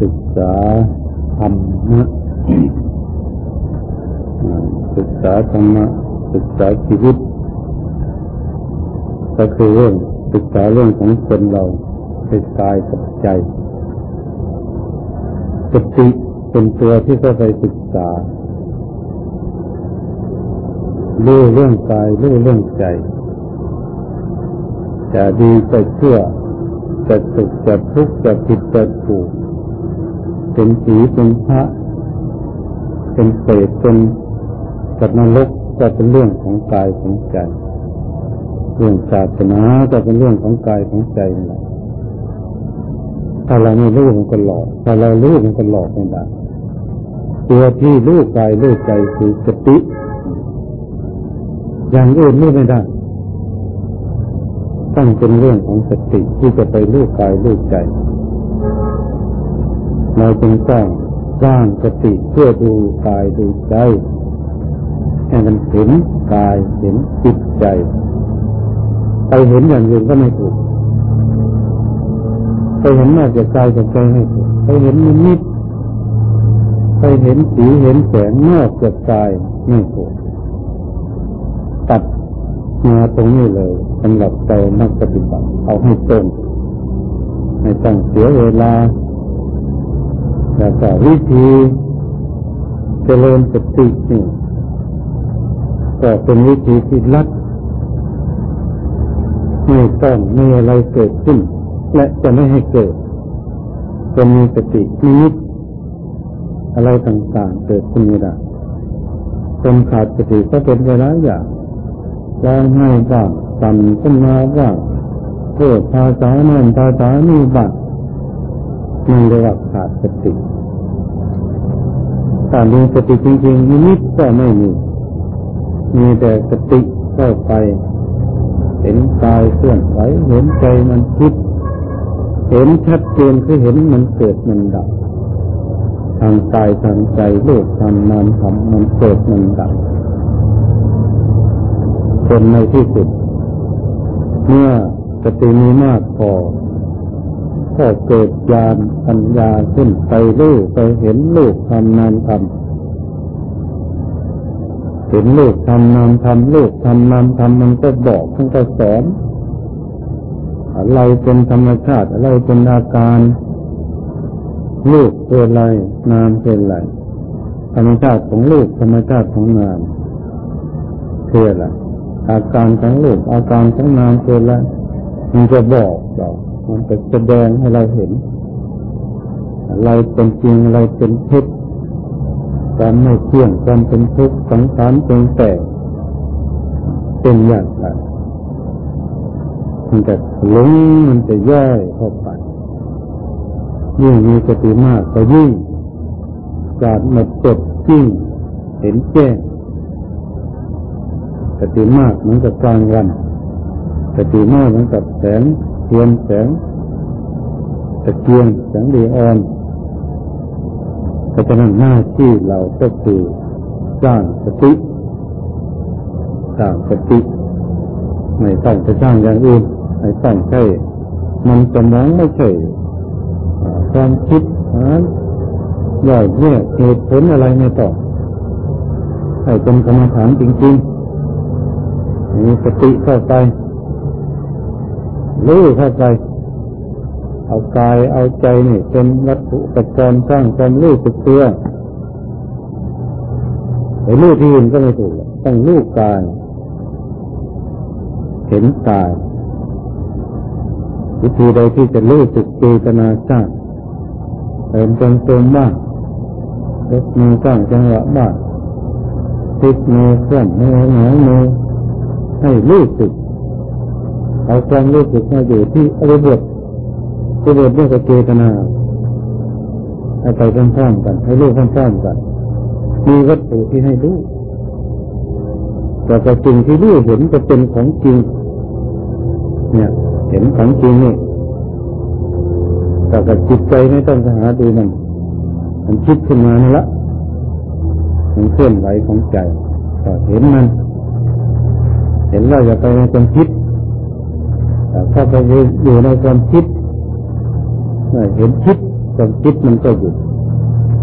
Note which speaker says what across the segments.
Speaker 1: ศึกษาธรรมะศึกษาธรรมะศึกษาชีวิต ก็คือเรื่องศึกษาเรื่องของคนเราคือกายกับใจสติเป็นตัวที่เข้าไปศึกษารู้เรื่องกายรู้เรื่องใจจะดีจะเชื่อจะสุขจะทุกข์จะผิดจะถูก เป็นผีเป็นพระเป็นเปรตเป็นสัตว์นรกก็เป็นเรื่องของกายของใจ เรื่องศาสนาก็เป็นเรื่องของกายของใจนั่นแหละถ้าเราไม่รู้มันก็หลอกถ้าเรารู้มันก็หลอกไม่ได้ตัวที่รู้กายรู้ใจคือสติ อย่างอื่นรู้ไม่ได้ต้องเป็นเรื่องของสติที่จะไปรู้กายรู้ใจ เราจึงต้องสร้างสติเพื่อดูกายดูใจให้มันเห็นกายเห็นจิตใจ ไปเห็นอย่างอื่นก็ไม่ถูกไปเห็นนอกจากกายจากใจไม่ถูกไปเห็นนิมิตไปเห็นสีเห็นแสงนอกจากกายไม่ถูกตัดมาตรงนี้เลยสำหรับใจนักปฏิบัติเอาให้ตรงไม่ต้องเสียเวลา แล้วก็วิธีเจริญสตินี่ก็เป็นวิธีที่ลัดไม่ต้องมีอะไรเกิดขึ้น และจะไม่ให้เกิดจะมีสตินิดอะไรต่างๆเกิดขึ้นไม่ได้คนขาดสติก็เป็นไปหลายอย่างร้องไห้บ้างสั่นขึ้นมาบ้างเกิดภาษานั่นภาษานี่บ้าง มันเรียกว่าขาดสติถ้ามีสติจริงๆนิดก็ไม่มี มีแต่สติเข้าไป เห็นกายเคลื่อนไหวเห็นใจมันคิด เห็นชัดเจนคือเห็นมันเกิดมันดับ ทางกายทางใจโลกทางนามทำมันเกิดมันดับจนในที่สุด เมื่อสติมีมากพอ ก็เกิดญาณปัญญาขึ้นไปรู้ไปเห็นลูกทำนามทำเห็นลูกทำนามทำลูกทำนามทำมันก็บอกมันก็สอนอะไรเป็นธรรมชาติอะไรเป็นอาการลูกเป็นอะไรนามเป็นอะไรธรรมชาติของลูกธรรมชาติของนามคืออะไรอาการของลูกอาการของนามคืออะไรมันจะบอกเรา มันจะแสดงให้เราเห็น อะไรเป็นจริงอะไรเป็นเท็จความไม่เที่ยงความเป็นทุกข์สังขารเป็นแต่เป็นอย่างไรมันจะหลงมันจะย่อยเข้าไปยิ่งมีสติมากก็ยิ่งกาดหมดจดยิ่งเห็นแจ้งสติมากเหมือนกับกลางวันสติมากเหมือนกับแสง เทียนแสงตะเกียงแสงดีออนเพราะฉะนั้นหน้าที่เราก็คือสร้างสติสร้างสติไม่ต้องไปสร้างอย่างอื่นไม่ต้องใช่มันสมองไม่ใช่ความคิดหาย่อยแยกเหตุผลอะไรไม่ต้องให้เป็นกรรมฐานจริงๆมีสติเข้าไป รู้เข้าไป เอากายเอาใจนี่เป็นวัตถุปัจจัยสร้างความรู้สึกตัวไอ้รู้ที่อื่นก็ไม่ถูกต้องรู้กาย เห็นกาย วิธีใดที่จะรู้สึกเจตนาสร้างเดินตรงตรงบ้างยกมือสร้างจังหวะบ้างติดมือเคลื่อนมือหงายมือให้รู้สึก เอาความรู้สึกมาอยู่ที่อริบทที่บทเรื่องเจตนาให้ไปพร้อมๆกัน ให้รู้พร้อมๆกัน มีวัตถุที่ให้รู้แต่ก็จริงที่รู้เห็นจะเป็นของจริง เนี่ย เห็นของจริงนี่แต่กับจิตใจไม่ต้องหาดูมันมันคิดขึ้นมานี่ละมันเคลื่อนไหวของใจก็เห็นมัน เห็นเราอย่าไปในความคิด ถ้าไปอยู่ในความคิดเห็นคิดความคิดมันก็หยุด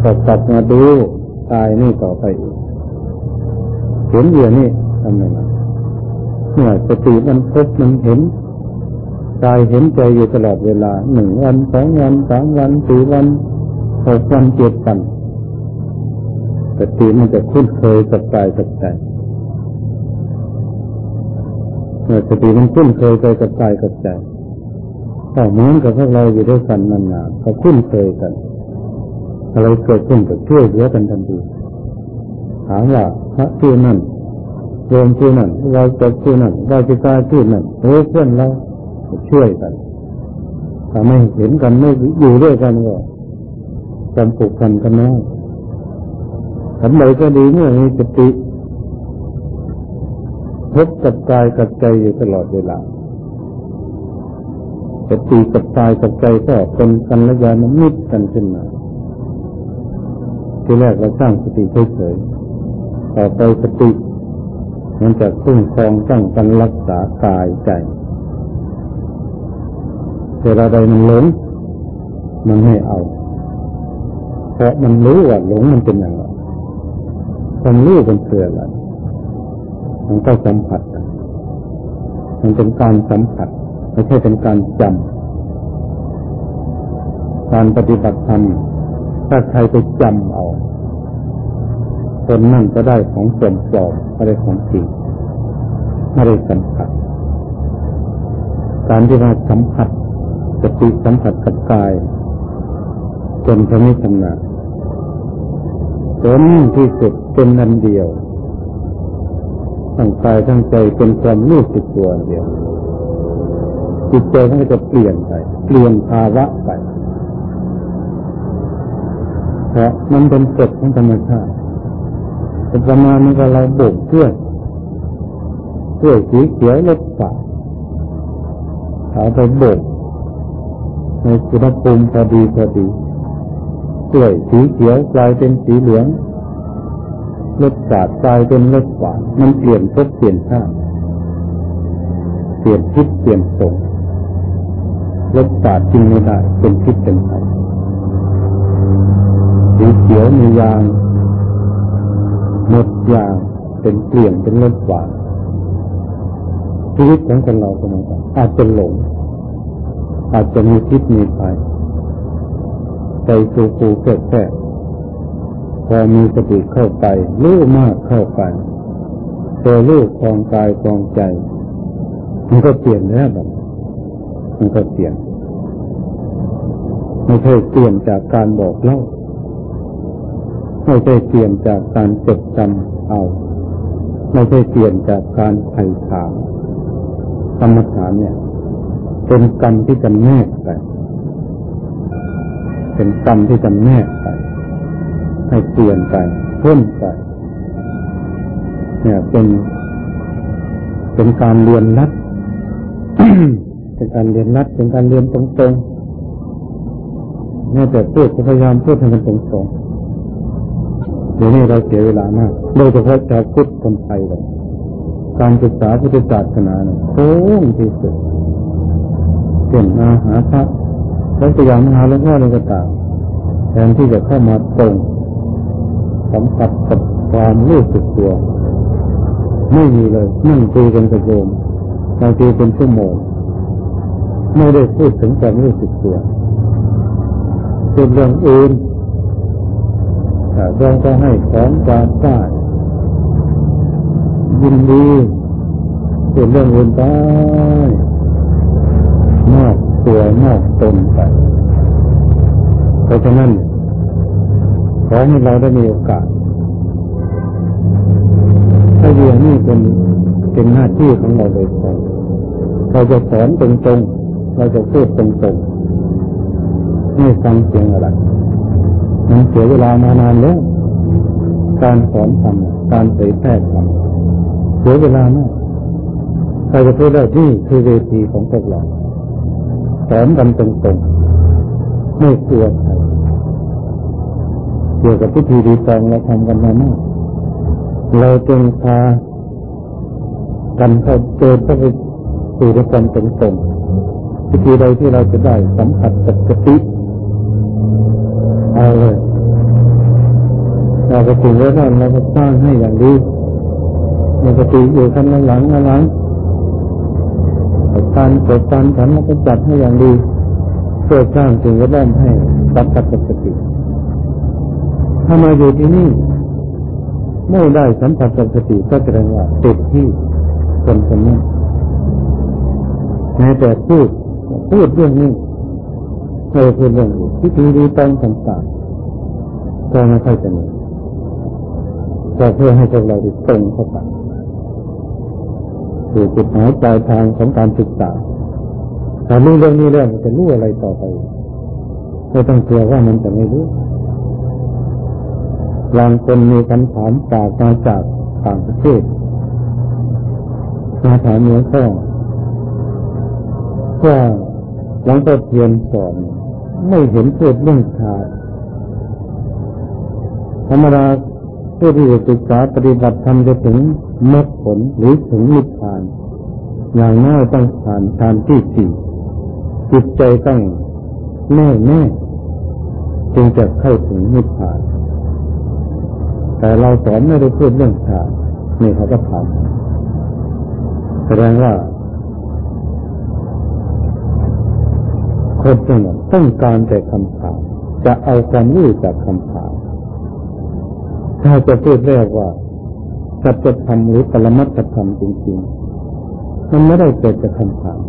Speaker 1: ก็กลับมาดูกายนี่ต่อไปอีกเห็นเดียวนี่ทำยังไงเมื่อสติมันพบมันเห็นกายเห็นใจอยู่ตลอดเวลาหนึ่งวันสองวันสามวันสี่วันหกวันเจ็ดวันสติมันจะคุ้นเคยกับกายกับใจ สติมันคุ้นเคยไปกับกายกับใจก็เหมือนกับพวกเราอยู่ด้วยกันนานๆเขาคุ้นเคยกัน อะไรเกิดขึ้นก็ช่วยเหลือกันทันทีถามว่าพระที่นั่นโยมที่นั่นเราจะที่นั่นเราจะกาที่นั่นโอ้เพื่อนเราช่วยกันถ้าไม่เห็นกันไม่อยู่ด้วยกันก็จำผูกกันกันน้อยทำไรก็ดีเมื่อมีสติ พบกับกายกับใจอยู่ตลอดเวลาสติกับกายกับใจก็เป็นกันระยานมิตรกันขึ้นมาที่แรกเราสร้างสติเฉยๆต่อไปสติมันจะคุ้มครองตั้งกันรักษากายใจเวลาใดมันหลงมันไม่เอา เพราะมันรู้ว่าหลงมันเป็นอย่างไรความรู้มันเคืออะไร มันก็สัมผัส มันเป็นการสัมผัส ไม่ใช่เป็นการจำ การปฏิบัติธรรม ถ้าใครไปจำเอา คนนั่นก็ได้ของปลอมปลอมไม่ได้ของจริงไม่ได้สัมผัส การที่มาสัมผัสสติสัมผัสกับกาย จนทำให้ชำนาญจนที่สุดเป็นนันเดียว ทั้งกายทั้งใจเป็นความรู้สึกตัวเดียว จิตใจมันก็จะเปลี่ยนไป เปลี่ยนภาวะไปเพราะมันเป็นกฎของธรรมชาติเป็นประมาณนี้ก็เราโบกเพื่อนเพื่อสีเขียวลดฝาเอาไปโบกในอุณหภูมิพอดีพอดีกล้วยสีเขียวกลายเป็นสีเหลือง รสชาติกลายเป็นรสหวานมันเปลี่ยนรสเปลี่ยนชาติเปลี่ยนพิษเปลี่ยนสงรสชาติจริงไม่ได้เป็นพิษเป็นไฟสีเขียวมียางหมดยางเป็นเปลี่ยนเป็นรสหวานชีวิตของคนเราเป็นยังอาจจะหลง อาจจะมีพิษมีไฟใจสูฟูแค่แค่ พอมีสติเข้าไปรู้มากเข้าไปตัวรู้คลองกายคลองใจ มันก็เปลี่ยนแล้วแบบมันก็เปลี่ยนไม่ใช่เปลี่ยนจากการบอกเล่าไม่ใช่เปลี่ยนจากการจดจำเอา ไม่ใช่เปลี่ยนจากการไถ่ถามกรรมฐานเนี่ย เป็นกรรมที่จะแนกไปเป็นกรรมที่จะแนกไป ให้เปลี่ยนไปพ้นไป เนี่ยเป็นเป็นการเรียนรัดเป็นการเรียนรัดเป็นการเรียนตรงๆแม้แต่พูดพยายามพูดให้มันตรงๆเดี๋ยวนี้เราเสียเวลามากโดยเฉพาะชาวพุทธคนไทยเลยการศึกษาพุทธศาสนาเนี่ยโค้งที่สุดเก่งมาหาพระแล้วพยายามหาหลวงพ่อเลยก็ตามแทนที่จะเข้ามาตรง สัมผัสกับความรู้สึกตัว ไม่มีเลยนั่งคุยกันกับโยมบางทีเป็นชั่วโมงไม่ได้พูดถึงความรู้สึกตัวเป็นเรื่องอื่นแต่เราก็ให้ของความได้ยินดีเป็นเรื่องอื่นไปมอบตัวมอบตนไปเพราะฉะนั้น ขอให้เราได้มีโอกาสถ้าเรื่องนี้เป็นเป็นหน้าที่ของเราโดยตรงเราจะสอนตรงๆ เราจะพูดตรงๆไม่ฟังเสียงอะไรมันเสียเวลามานานแล้ว การสอนทำการเผยแพร่ทำเสียเวลามากใครจะพูดได้ที่คือเวทีของพวกเราสอนกันตรงๆ ไม่กลัวใคร กี่ยวกับพิธีดีตองเราทำกันมามากเราจึงพากันเข้าเจอเข้าไปสู่ในความตรงๆพิธีใดที่เราจะได้สัมผัสกับสติเลยเราปฏิแล้วเราก็สร้างให้อย่างดีปกติอยู่กันหลังหลังการเกิดการฉันเราก็จัดให้อย่างดีเพื่อสร้างสิ่งแวดล้อมให้สัมผัสปกติ ถ้ามาอยู่ที่นี่ไม่ได้สัมผัสปกติก็แสดงว่าติดที่คนคนนี้แม้แต่พูดพูดเรื่องนี้เคยพูดเรื่องที่ดีดีตองต่างๆก็ไม่ค่อยจะมีก็เพื่อให้พวกเราได้ตรงเข้าไปคือจุดหมายปลายทางของการศึกษาถ้ารู้เรื่องนี้แล้วจะรู้อะไรต่อไปไม่ต้องกลัวว่ามันจะไม่รู้ บางคนมีคำถามจากมาจากต่างประเทศมาถามเนื้อข้อว่าหลังพ่อเทียนสอนไม่เห็นพูดเรื่องขาดธรรมดาผู้ที่ศึกษาปฏิบัติธรรมจะถึงมรรคผลหรือถึงนิพพาน อย่างน้อยต้องผ่านทานที่สี่จิตใจต้องแน่แน่จึงจะเข้าถึงนิพพาน แต่เราสอนไม่ได้พูดเรื่องฌานนี่เขาก็ทำแสดงว่าคนนั้ต้องการแต่คำถามจะเอาความรู้จากคำถามถ้าจะพูดเรียกว่าสัจธรรมหรือปรมัตถธรรมจริงๆ มันไม่ได้เกิดจากคำถาม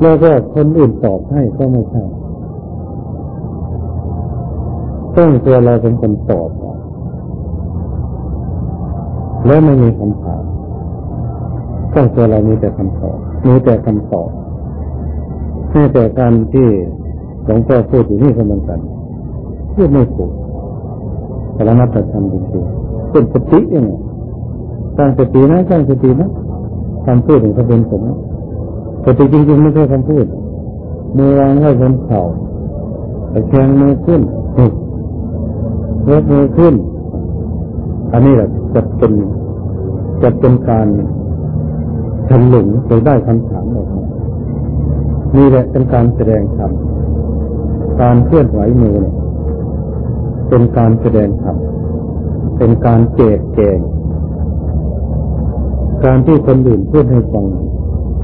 Speaker 1: แล้วก็คนอื่นตอบให้ก็ไม่ใช่ต้องตัวเราเป็นคนตอบ แล้วไม่มีคำถามต้องตัวเรามีแต่คำตอบมีแต่คำตอบแค่แต่การที่หลวงพ่อพูดอยู่นี่ก็เหมือนกันพูดไม่ถูกปรมัตถธรรมจริงๆเป็นสติยังไงสร้างสตินะสร้างสตินะคำพูดถึงเขาเป็นผมสติจริงๆไม่ใช่คำพูดมือวางไว้บนเข่าแต่แขงมือขึ้นยกมือขึ้น อันนี้แหละ จะเป็นจะเป็นการทำหลงไปได้คำถามออกมานี่แหละเป็นการแสดงธรรมการเคลื่อนไหวมือเนี่ยเป็นการแสดงธรรมเป็นการเจดแจงการที่คนอื่นพูดให้ฟัง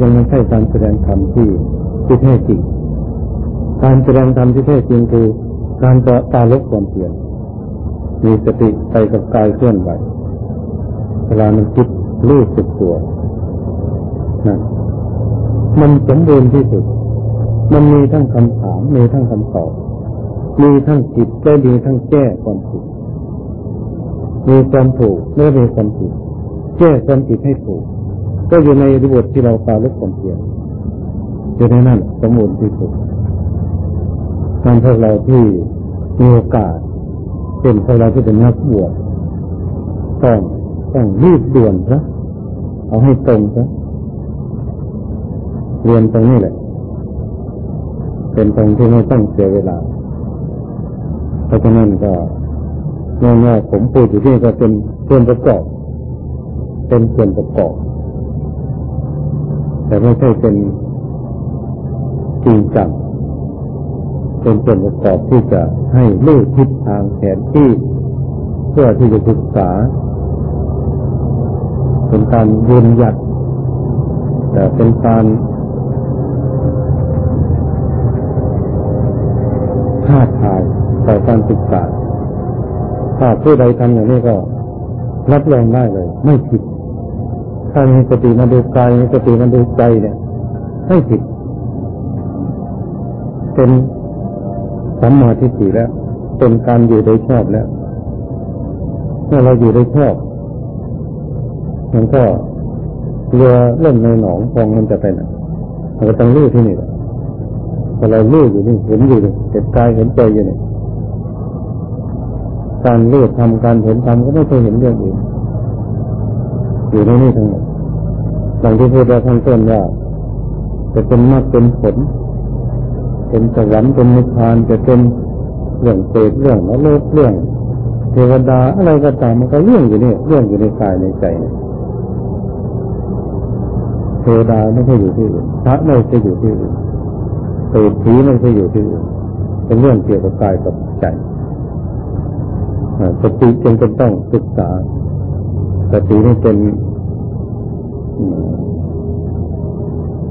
Speaker 1: ยังไม่ใช่การแสดงธรรมที่ที่แท้จริง การแสดงธรรมที่แท้จริงคือ การต่อตาลบความเปลี่ยนมีสติไปกับกายเคลื่อนไหว เวลามันคิดรู้สึกตัวนะมันสมบูรณ์ที่สุด มันมีทั้งคำถาม มีทั้งคำตอบ มีทั้งจิตและมีทั้งแก้ความผิด มีความถูกและมีความผิด แก้ความผิดให้ถูก ก็อยู่ในระบบที่เราตาลุกความเพียรอยู่ในนั้นสมบูรณ์ที่สุดการพวกเราที่มีโอกาส เป็นพวกเราที่เป็นนักบวชต้อง ต้องรีบด่วนซะเอาให้ตรงซะเรียนตรงนี้แหละ เป็นตรงที่ไม่ต้องเสียเวลา เพราะฉะนั้นก็ง่ายๆผมพูดอยู่ที่ก็เป็นส่วนประกอบ เป็นส่วนประกอบ แต่ไม่ใช่เป็นจริงจังเป็นส่วนประกอบที่จะให้ลูกทิศทางแผนที่ เพื่อที่จะศึกษา เป็นการยืนหยัดแต่เป็นการท้าทายต่อการศึกษาถ้าผู้ใดทำอย่างนี้ก็รับรองได้เลย ไม่ผิด ถ้ามีสติมาดูกายมีสติมาดูใจเนี่ยไม่ผิด เป็นสัมมาทิฏฐิแล้ว เป็นการอยู่โดยชอบแล้วเมื่อเราอยู่โดยชอบ มันก็เรือเล่นในหนองฟองมันจะไปไหนมันก็ต้องรู้ที่นี่พอเรารู้อยู่นี่เห็นอยู่นี่เห็นกายเห็นใจอยู่นี่การเลือกทำการเห็นทำก็ไม่เคยเห็นเรื่องอื่นอยู่ในนี้ทั้งหมดหลังที่พูดเราข้างต้นว่าจะเป็นมากเป็นผล เป็นสวรรค์เป็นนิพพานจะเป็นเรื่องเศษเรื่องนรกเรื่อง เทวดาอะไรก็ตามมันก็เรื่องอยู่นี่เรื่องอยู่ในกายในใจเเทวดาไม่ใช่อยู่ที่อื่นพระไม่ใช่อยู่ที่อื่นเศรษฐีไม่ใช่อยู่ที่อื่นเป็นเรื่องเกี่ยวกับกายกับใจสติจึงจะต้องศึกษาสตินี่เป็น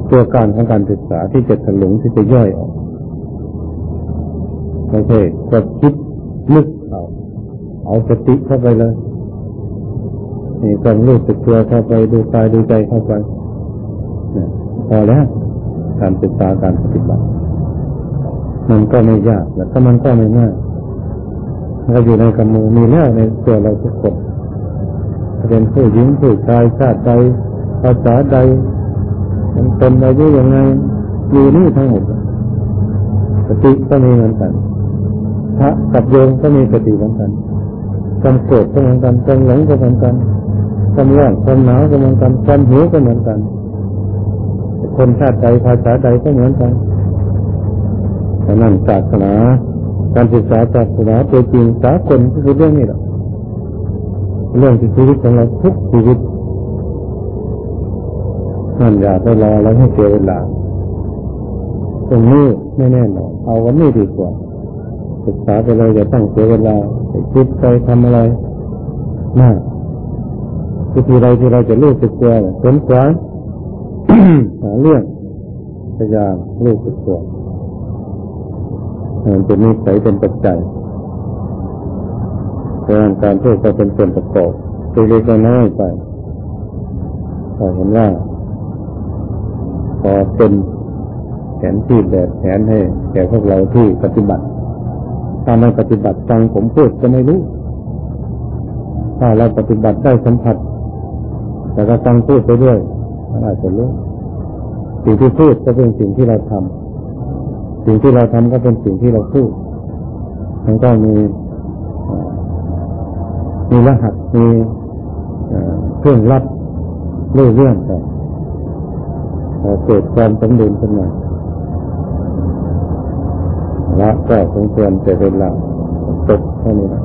Speaker 1: ตัวการของการศึกษาที่จะถลุงที่จะย่อยออกไม่ใช่ก็คิดลึกเอาเอาสติเข้าไปเลยนี่ความรู้สึกตัวเข้าไปดูกายดูใจเข้าไป พอแล้วการศึกษาการปฏิบัติ มันก็ไม่ยากแล้วก็มันก็ไม่ง่ายเราอยู่ในกำมือมีแล้วในตัวเราทุกคนเป็นผู้หญิงผู้ชายชาติใดภาษาใดมันเป็นอายุยังไงอยู่นี่ทั้งหมดสติก็มีเหมือนกันพระกับโยมก็มีสติเหมือนกันความโกรธก็เหมือนกันความหลงก็เหมือนกันความร้อนความหนาวก็เหมือนกันความหิวก็เหมือนกัน คนชาติใดภาษาใดก็เหมือนกันแต่นั่นศาสนาการศึกษาศาสนาตัวจริงสากลก็คือเรื่องนี้แหละเรื่องชีวิตของเราทุกชีวิตนั่นอย่าไปรอแล้วให้เสียเวลาตรงนี้ไม่แน่นอนเอาวันนี้ดีกว่า ศึกษาไปเลยอย่าตั้งเสียเวลาไปคิดไปทำอะไรมากวิธีใดที่เราจะรู้สึกตัวสนใจ หาเรื่องพยายามรู้สึกตัวมันเป็นนิสัยเป็นปัจจัยการการพูดก็เป็นส่วนประกอบตัวเล็กน้อยไปก็เห็นว่าพอเป็นแผนที่แบบแผนให้แก่พวกเราที่ปฏิบัติ ถ้าไม่ปฏิบัติฟังผมพูดก็ไม่รู้ ถ้าเราปฏิบัติได้สัมผัส แต่ก็ฟังพูดไปด้วย อาจจะรู้สิ่งที่พูดก็เป็นสิ่งที่เราทำสิ่งที่เราทำก็เป็นสิ่งที่เราพูดมันก็มีมีรหัสมีเครื่องรับเรื่องเรื่องไปเกิดความสมดุลขึ้นมาละก็สมควรจะเป็นหลักตกเท่านี้นะ